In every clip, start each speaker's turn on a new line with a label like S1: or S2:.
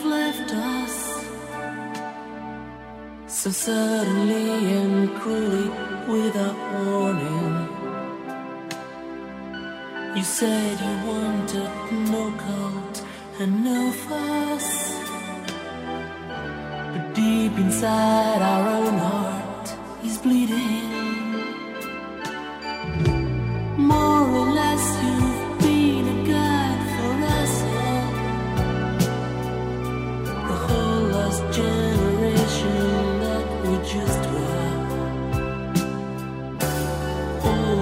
S1: have left us so suddenly and cruelly without warning. You said you wanted no coat and no fuss, but deep inside our own heart is bleeding.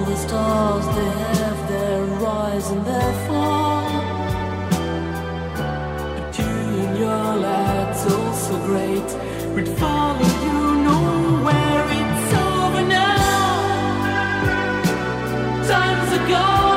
S1: The stars, they have their rise and their fall. But you and your lads, also great, would follow you nowhere. It's over now. Times gone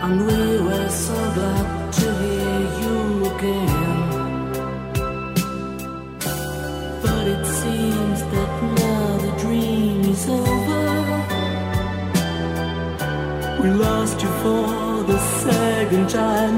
S1: And we were so glad to hear you again. But it seems that now the dream is over. We lost you for the second time.